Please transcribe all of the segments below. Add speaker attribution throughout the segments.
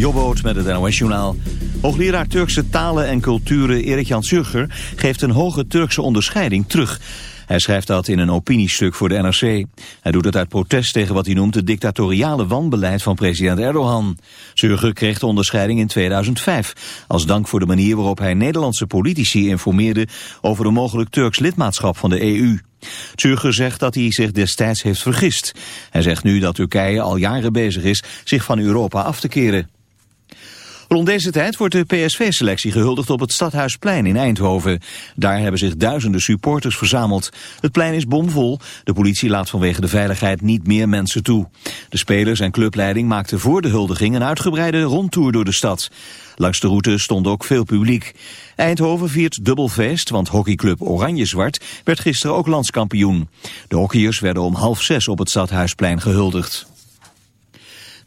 Speaker 1: Jobboot met het NOS-journaal. Hoogleraar Turkse talen en culturen Erik-Jan Zurger geeft een hoge Turkse onderscheiding terug. Hij schrijft dat in een opiniestuk voor de NRC. Hij doet het uit protest tegen wat hij noemt het dictatoriale wanbeleid van president Erdogan. Zurger kreeg de onderscheiding in 2005 als dank voor de manier waarop hij Nederlandse politici informeerde over een mogelijk Turks lidmaatschap van de EU. Zurger zegt dat hij zich destijds heeft vergist. Hij zegt nu dat Turkije al jaren bezig is zich van Europa af te keren. Rond deze tijd wordt de PSV-selectie gehuldigd op het Stadhuisplein in Eindhoven. Daar hebben zich duizenden supporters verzameld. Het plein is bomvol. De politie laat vanwege de veiligheid niet meer mensen toe. De spelers en clubleiding maakten voor de huldiging een uitgebreide rondtour door de stad. Langs de route stond ook veel publiek. Eindhoven viert dubbel feest, want hockeyclub Oranje-Zwart werd gisteren ook landskampioen. De hockeyers werden om half zes op het Stadhuisplein gehuldigd.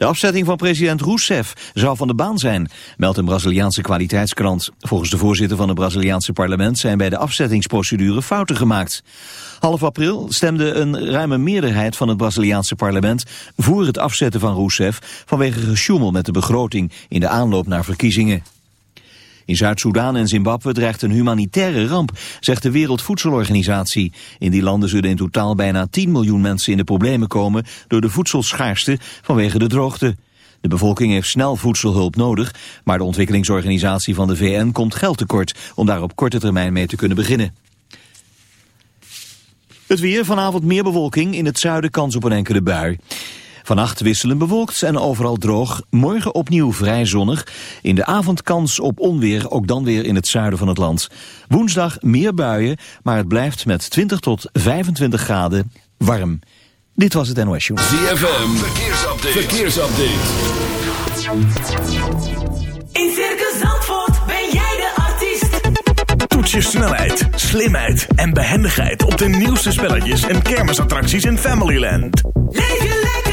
Speaker 1: De afzetting van president Rousseff zou van de baan zijn, meldt een Braziliaanse kwaliteitskrant. Volgens de voorzitter van het Braziliaanse parlement zijn bij de afzettingsprocedure fouten gemaakt. Half april stemde een ruime meerderheid van het Braziliaanse parlement voor het afzetten van Rousseff vanwege gesjoemel met de begroting in de aanloop naar verkiezingen. In Zuid-Soedan en Zimbabwe dreigt een humanitaire ramp, zegt de Wereldvoedselorganisatie. In die landen zullen in totaal bijna 10 miljoen mensen in de problemen komen door de voedselschaarste vanwege de droogte. De bevolking heeft snel voedselhulp nodig, maar de ontwikkelingsorganisatie van de VN komt geld tekort om daar op korte termijn mee te kunnen beginnen. Het weer, vanavond meer bewolking, in het zuiden kans op een enkele bui. Vannacht wisselen bewolkt en overal droog. Morgen opnieuw vrij zonnig. In de avond kans op onweer, ook dan weer in het zuiden van het land. Woensdag meer buien, maar het blijft met 20 tot 25 graden warm. Dit was het NOS Show.
Speaker 2: ZFM, verkeersupdate. verkeersupdate.
Speaker 3: In Circus Zandvoort ben jij de artiest.
Speaker 4: Toets je snelheid, slimheid en behendigheid op de nieuwste spelletjes en kermisattracties in Familyland.
Speaker 3: Leef je lekker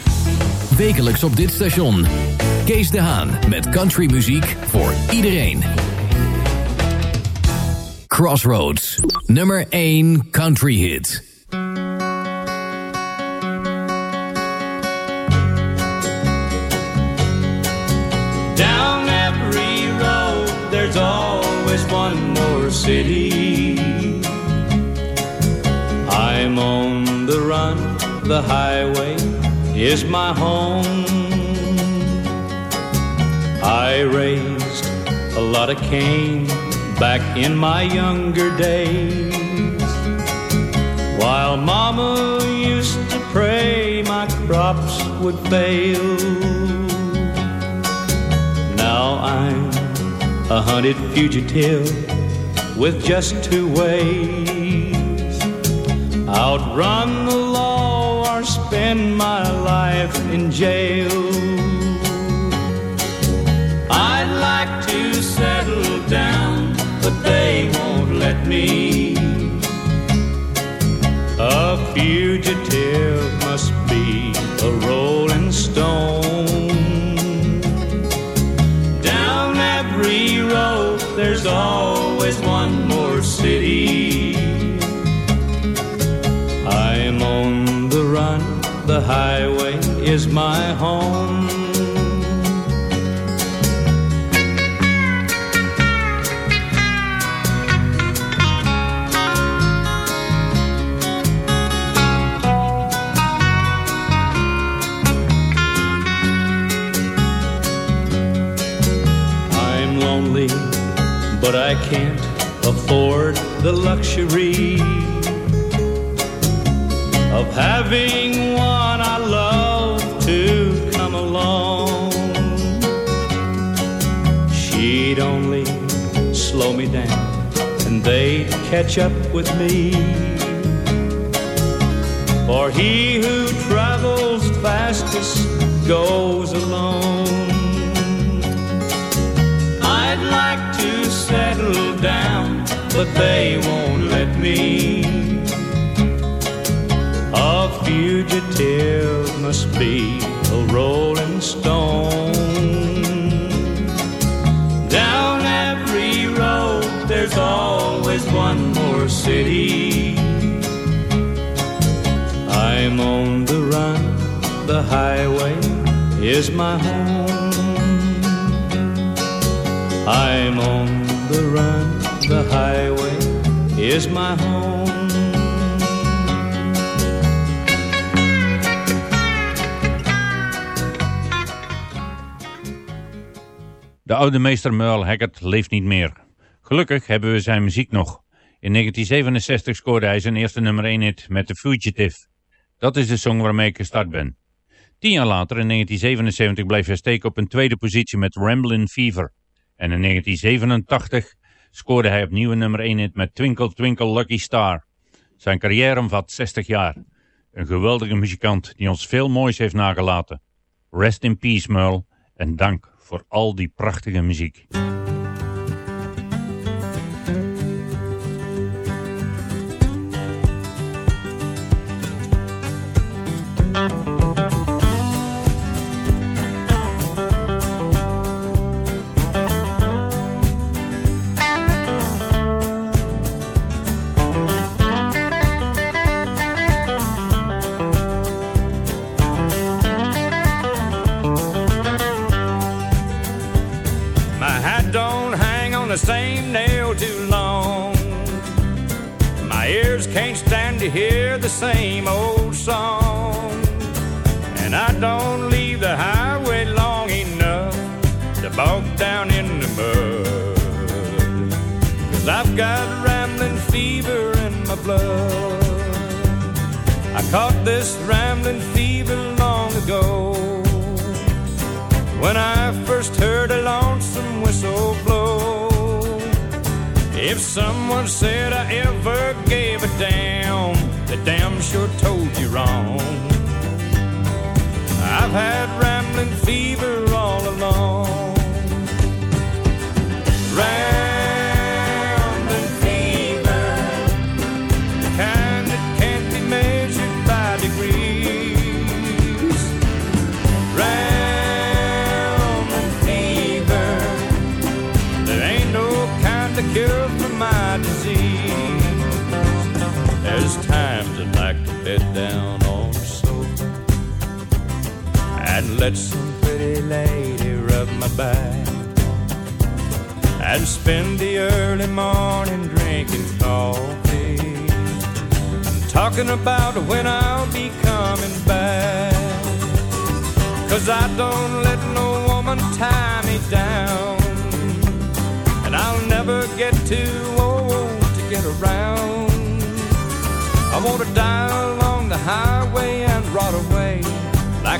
Speaker 5: Wekelijks op dit station. Kees de Haan met countrymuziek voor iedereen. Crossroads, nummer 1 country hit.
Speaker 6: Down every road, there's always one more city. I'm on the run, the highway is my home. I raised a lot of cane back in my younger days. While Mama used to pray my crops would fail. Now I'm a hunted fugitive with just two ways outrun the spend my life in jail. I'd like to settle down, but they won't let me. A fugitive must be a rolling stone. Down every road there's always one highway is my home. I'm lonely, but I can't afford the luxury of having one I love to come along. She'd only slow me down and they'd catch up with me. For he who travels fastest goes alone. I'd like to settle down, but they won't let me. Fugitive must be a rolling stone. Down every road, there's always one more city. I'm on the run, the highway is my home. I'm on the run, the highway is my home.
Speaker 7: De oude meester Merle Haggard leeft niet meer. Gelukkig hebben we zijn muziek nog. In 1967 scoorde hij zijn eerste nummer 1 hit met The Fugitive. Dat is de song waarmee ik gestart ben. Tien jaar later, in 1977, bleef hij steken op een tweede positie met Ramblin' Fever. En in 1987 scoorde hij opnieuw een nummer 1 hit met Twinkle Twinkle Lucky Star. Zijn carrière omvat 60 jaar. Een geweldige muzikant die ons veel moois heeft nagelaten. Rest in peace, Merle. En dank voor al die prachtige muziek.
Speaker 6: If someone said I ever gave a damn, the damn sure told you wrong. I've had rambling fever let some pretty lady rub my back and spend the early morning drinking coffee talking about when I'll be coming back. Cause I don't let no woman tie me down. And I'll never get too old to get around. I want to die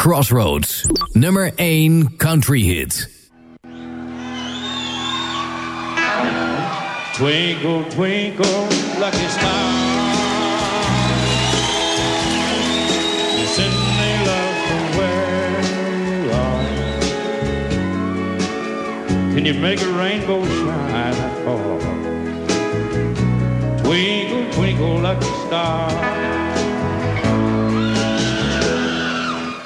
Speaker 5: Crossroads. Nummer 1 country hit.
Speaker 6: Twinkle, twinkle, lucky star. Send me love from where you are. Can you make a rainbow shine far? Twinkle, twinkle, lucky star.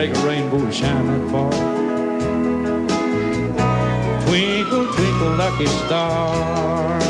Speaker 6: Make a rainbow shine that far. Twinkle, twinkle, lucky star.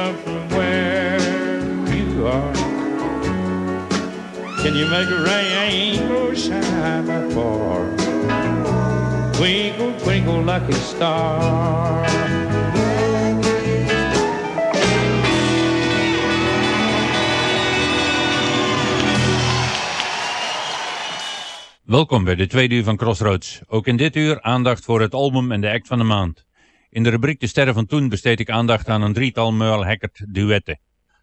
Speaker 6: Can you make a rainbow shine? Twinkle, twinkle, lucky star.
Speaker 7: Welkom bij de tweede uur van Crossroads. Ook in dit uur aandacht voor het album en de act van de maand. In de rubriek De Sterren van Toen besteed ik aandacht aan een drietal Merle Haggard duetten.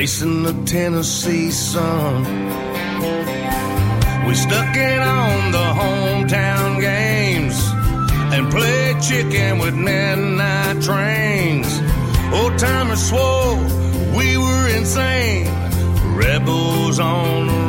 Speaker 8: Facing the Tennessee sun. We stuck it on the hometown games and played chicken with midnight trains. Old timers swore we were insane. Rebels on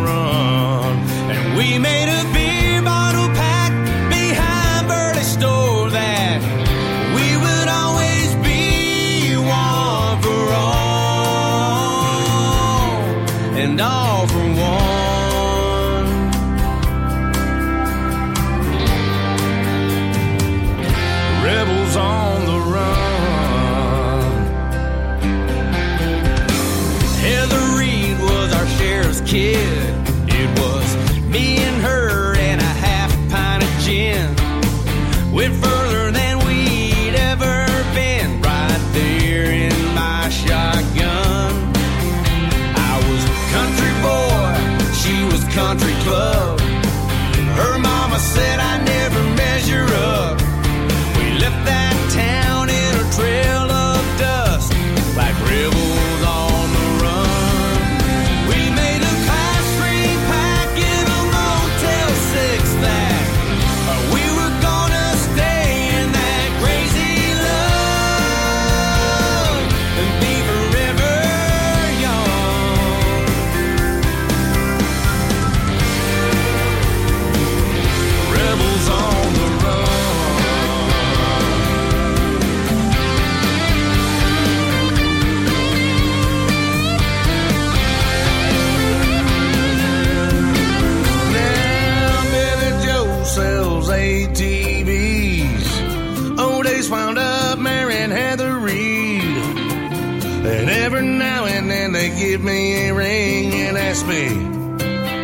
Speaker 8: ring and ask me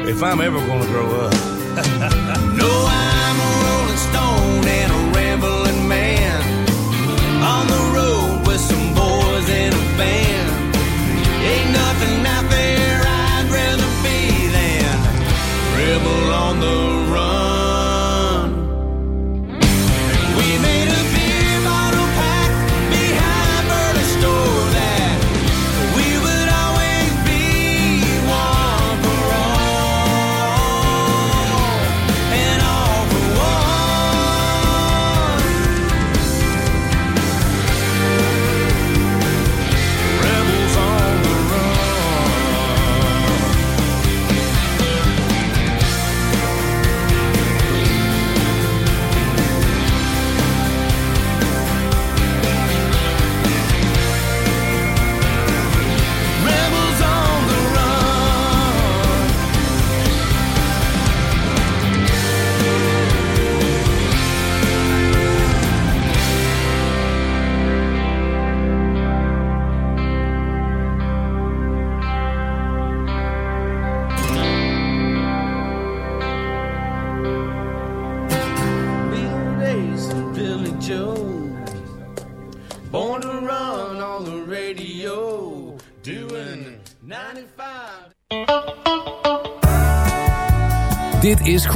Speaker 8: if I'm ever gonna grow up. no,
Speaker 5: I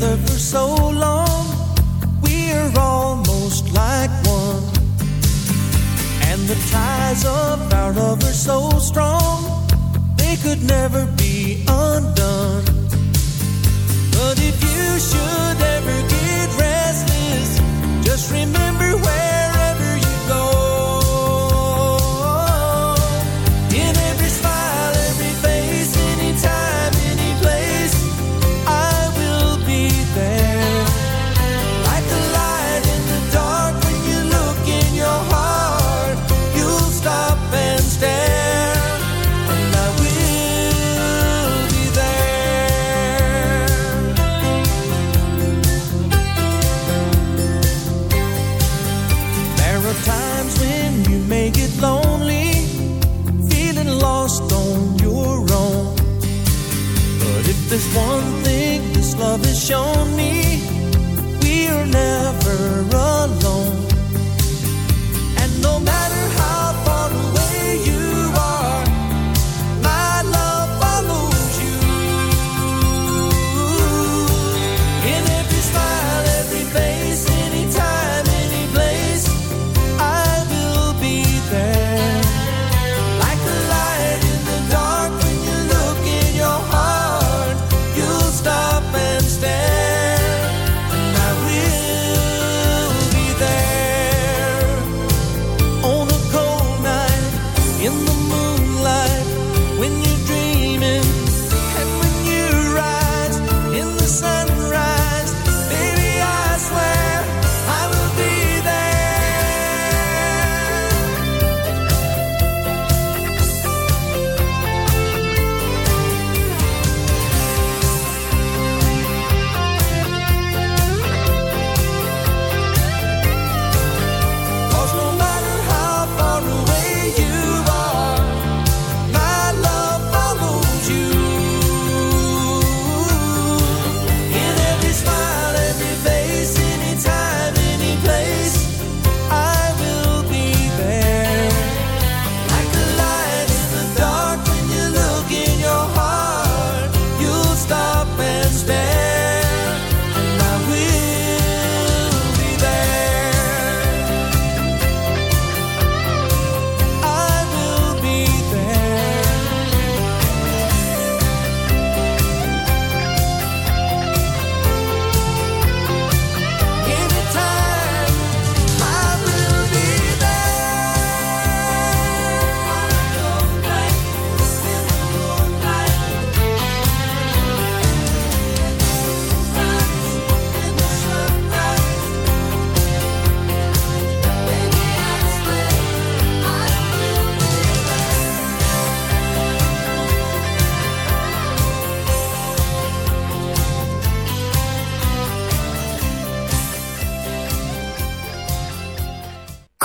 Speaker 9: For so long, we're almost like one. And the ties of our love are so strong, they could never be undone. But if you should ever get restless, just remember wherever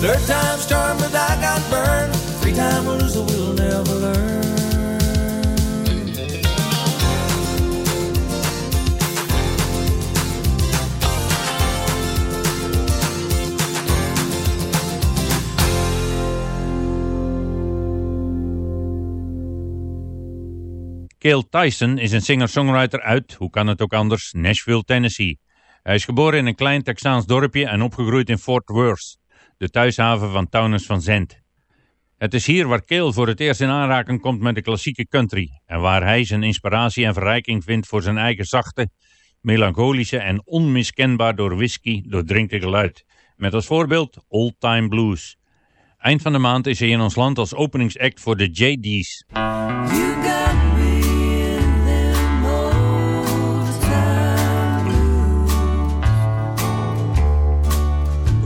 Speaker 9: Third time's charm, but I got burned. Three time loser will never learn.
Speaker 7: Cale Tyson is een singer-songwriter uit, hoe kan het ook anders, Nashville, Tennessee. Hij is geboren in een klein Texaans dorpje en opgegroeid in Fort Worth, de thuishaven van Townes van Zandt. Het is hier waar Cale voor het eerst in aanraking komt met de klassieke country en waar hij zijn inspiratie en verrijking vindt voor zijn eigen zachte, melancholische en onmiskenbaar door whisky doordrinkte geluid. Met als voorbeeld Old Time Blues. Eind van de maand is hij in ons land als openingsact voor de JD's.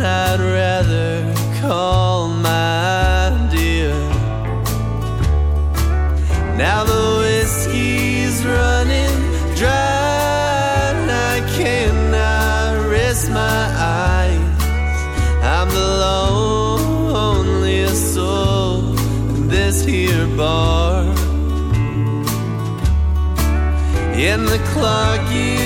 Speaker 10: I'd rather call my dear. Now the whiskey's running dry, I cannot rest my eyes. I'm the loneliest soul in this here bar. And the clock is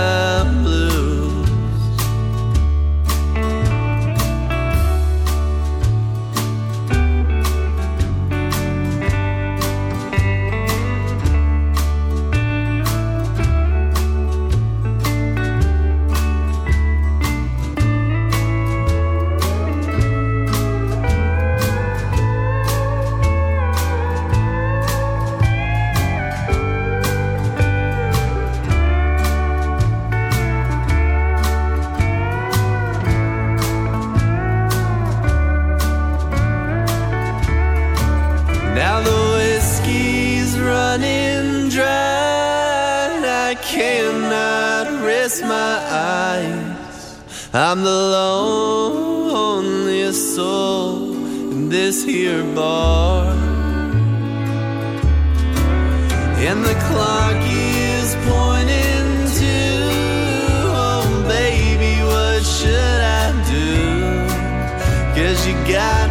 Speaker 10: I'm the loneliest soul in this here bar. And the clock is pointing to, oh baby, what should I do? Cause you got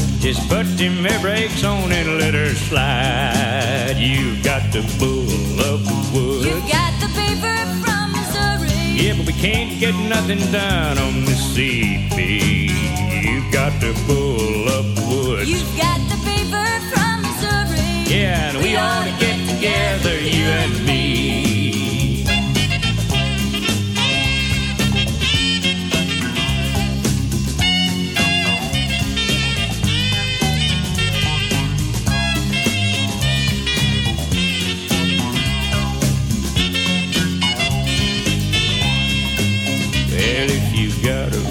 Speaker 6: Just put them air brakes on and let her slide. You've got the bull of the woods.
Speaker 11: You got the paper from Missouri.
Speaker 6: Yeah, but we can't get nothing done on the CB. You've got the bull of the woods.
Speaker 11: You got the paper from Missouri.
Speaker 6: Yeah, and we ought to get together, you and me.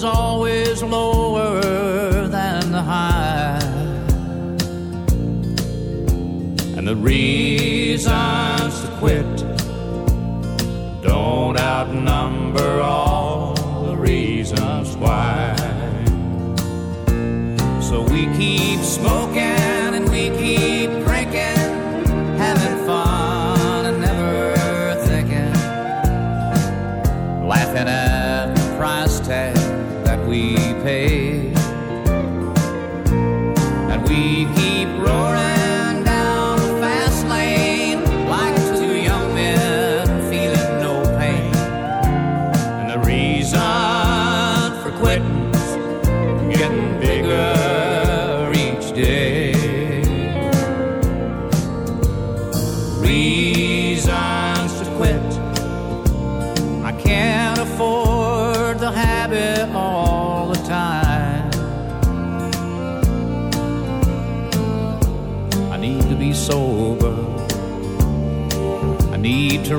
Speaker 6: is always lower than the high. And the reasons to quit don't outnumber all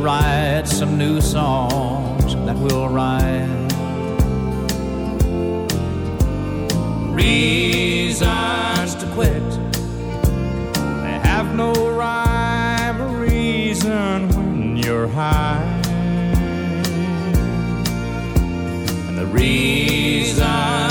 Speaker 6: write some new songs that will rhyme. Reasons to quit. They have no rhyme or reason when you're high. And the reasons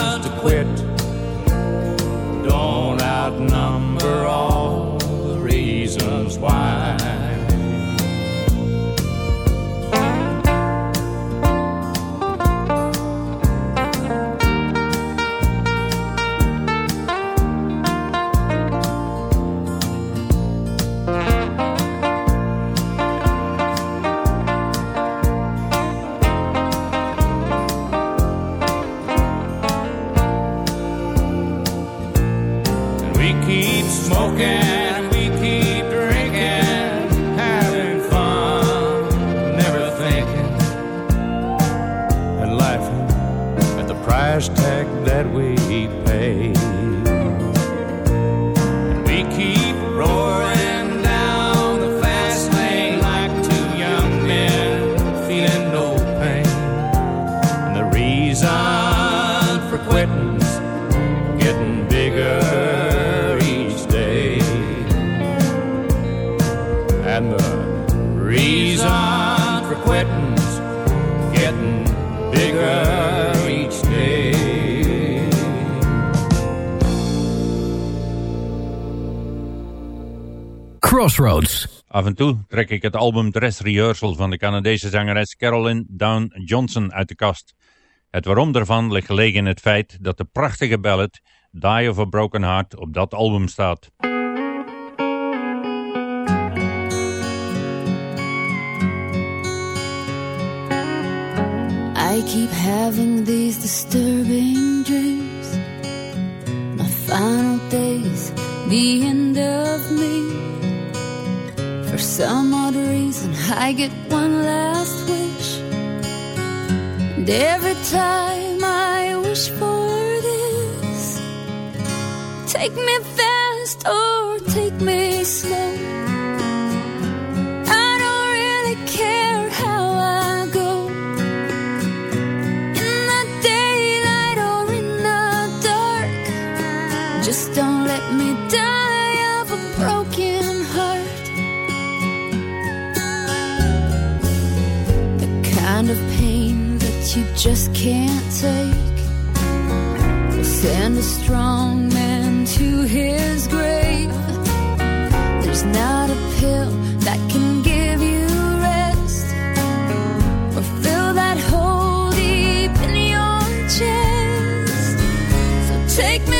Speaker 6: getting bigger each day.
Speaker 5: Crossroads.
Speaker 7: Af en toe trek ik het album Dress Rehearsal van de Canadese zangeres Carolyn Down Johnson uit de kast. Het waarom daarvan ligt gelegen in het feit dat de prachtige ballad Die of a Broken Heart op dat album staat.
Speaker 11: I keep having these disturbing dreams. My final days, the end of me. For some odd reason, I get one last wish. And every time I wish for this, take me fast or take me slow. I don't really care you just can't take We'll send a strong man to his grave. There's not a pill that can give you rest or fill that hole deep in your chest. So take me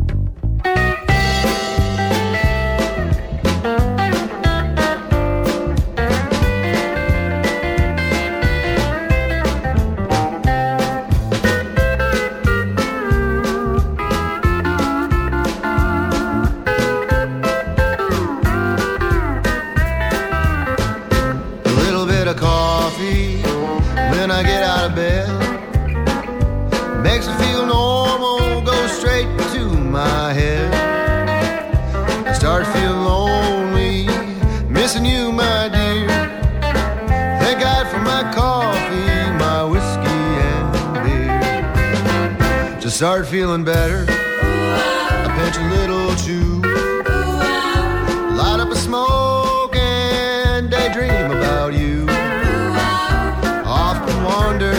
Speaker 12: Start feeling better. I pinch a little chew. Light up a smoke and daydream about you. Often wonder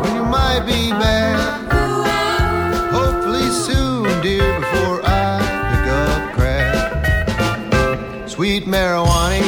Speaker 12: when you might be back. Hopefully soon, dear, before I pick up crack. Sweet marijuana.